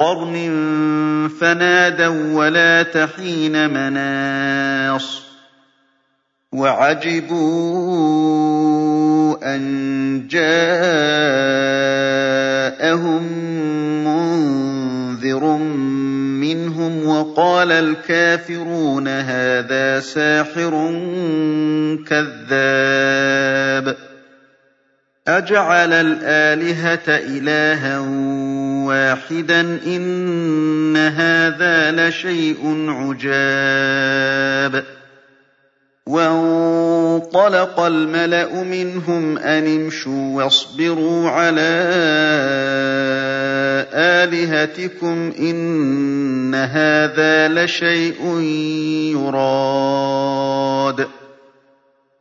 قرن فنادوا ولا تحين مناص وعجبوا أن جاءهم منذر منهم وقال الكافرون هذا ساحر كذاب أَجَعَلَ الْآلِهَةَ إِلَٰهًا وَاحِدًا ۖ إِنَّ هَٰذَا لَشَيْءٌ عُجَابٌ. وَانطَلَقَ الْمَلَأُ مِنْهُمْ أَنِ امْشُوا وَاصْبِرُوا عَلَىٰ آلِهَتِكُمْ ۖ إِنَّ هَٰذَا لَشَيْءٌ يُرَادُ.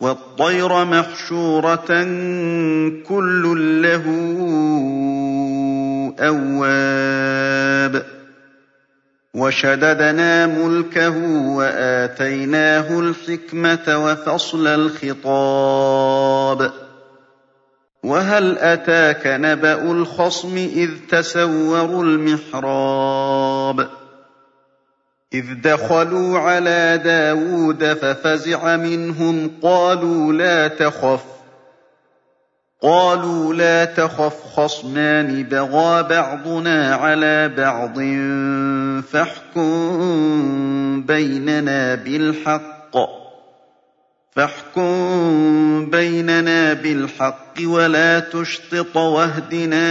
وَالطَّيْرَ مَحْشُورَةً ۖ كُلٌّ لَّهُ أَوَّابٌ. وَشَدَدْنَا مُلْكَهُ وَآتَيْنَاهُ الْحِكْمَةَ وَفَصْلَ الْخِطَابِ. وَهَلْ أَتَاكَ نَبَأُ الْخَصْمِ إِذْ تَسَوَّرُوا الْمِحْرَابَ؟ إِذْ دَخَلُوا عَلَىٰ دَاوُودَ فَفَزِعَ مِنْهُمْ قَالُوا لَا تَخَفْ قَالُوا لَا تَخَفْ خَصْمَانِ بَغَىٰ بَعْضُنَا عَلَىٰ بَعْضٍ فَاحْكُم بَيْنَنَا بِالْحَقِّ وَلَا تُشْطِطْ وَاهْدِنَا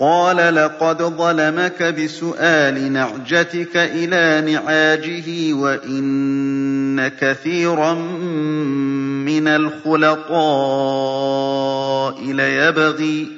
قَالَ لَقَدْ ظَلَمَكَ بِسُؤَالِ نَعْجَتِكَ إِلَىٰ نِعَاجِهِ وَإِنَّ كَثِيرًا مِّنَ الْخُلَطَاءِ لَيَبْغِي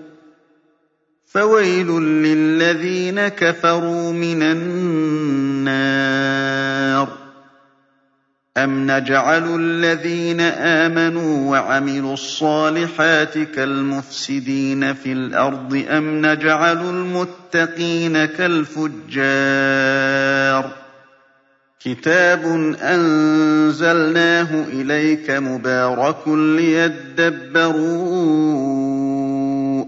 فَوَيْلٌ لِّلَّذِينَ كَفَرُوا مِنَ النَّارِ. أَمْ نَجْعَلُ الَّذِينَ آمَنُوا وَعَمِلُوا الصَّالِحَاتِ كَالْمُفْسِدِينَ فِي الْأَرْضِ أَمْ نَجْعَلُ الْمُتَّقِينَ كَالْفُجَّارِ. كِتَابٌ أَنزَلْنَاهُ إِلَيْكَ مُبَارَكٌ لِّيَدَّبَّرُوا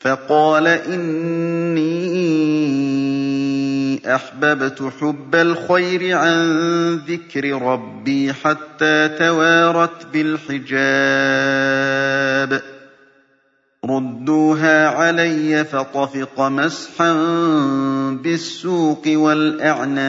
فَقَالَ إِنِّي أَحْبَبْتُ حُبَّ الْخَيْرِ عَن ذِكْرِ رَبِّي حَتَّىٰ تَوَارَتْ بِالْحِجَابِ. رُدُّوهَا عَلَيَّ فَطَفِقَ مَسْحًا بِالسُّوقِ وَالْأَعْنَاقِ.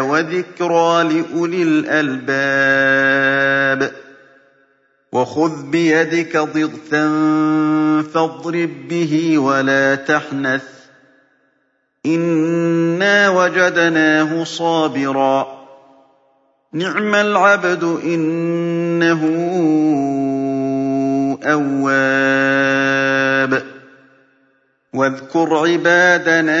وَذِكْرَىٰ لِأُولِي الْأَلْبَابِ وَخُذْ بِيَدِكَ ضِغْثًا فَاضْرِب بِّهِ وَلَا تَحْنَثْ ۗ إِنَّا وَجَدْنَاهُ صَابِرًا ۚ نِّعْمَ الْعَبْدُ ۖ إِنَّهُ أَوَّابٌ وَاذْكُرْ عِبَادَنَا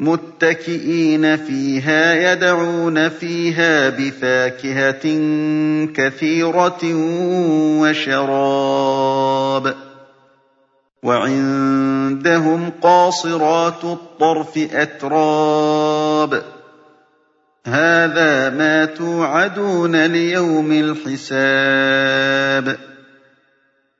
مُتَّكِئِينَ فِيهَا يَدْعُونَ فِيهَا بِفَاكِهَةٍ كَثِيرَةٍ وَشَرَابٍ. وَعِندَهُمْ قَاصِرَاتُ الطَّرْفِ أَتْرَابٌ. هَٰذَا مَا تُوعَدُونَ لِيَوْمِ الْحِسَابِ.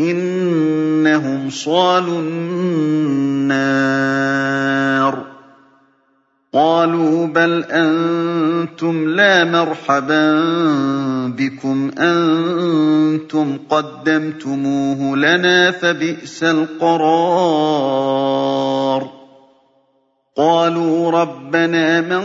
إِنَّهُمْ صَالُو النَّارِ. قَالُوا بَلْ أَنتُمْ لَا مَرْحَبًا بِكُمْ أَنتُمْ قَدَّمْتُمُوهُ لَنَا فَبِئْسَ الْقَرَارُ. قَالُوا رَبَّنَا مَن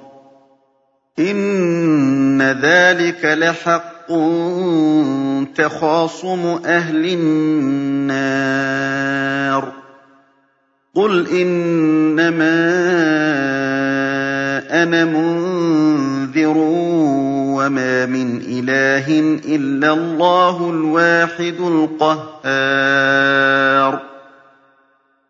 إِنَّ ذَٰلِكَ لَحَقٌّ تَخَاصُمُ أَهْلِ النَّارِ قُلْ إِنَّمَا أَنَا مُنذِرٌ وَمَا مِنْ إِلَٰهٍ إِلَّا اللَّهُ الْوَاحِدُ الْقَهَّارُ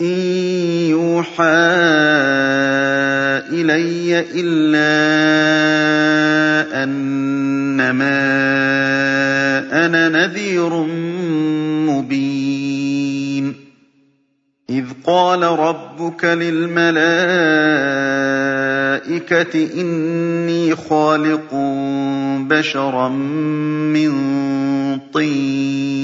إِن يُوحَىٰ إِلَيَّ إِلَّا أَنَّمَا أَنَا نَذِيرٌ مُّبِينٌ إِذْ قَالَ رَبُّكَ لِلْمَلَائِكَةِ إِنِّي خَالِقٌ بَشَرًا مِّن طِينٍ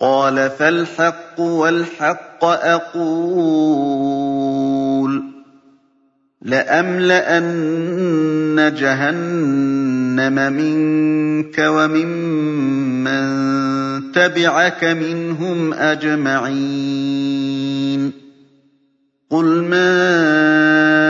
قَالَ فَالْحَقُّ وَالْحَقَّ أَقُولُ لَأَمْلَأَنَّ جَهَنَّمَ مِنكَ وَمِمَّن تَبِعَكَ مِنْهُمْ أَجْمَعِينَ قُلْ مَا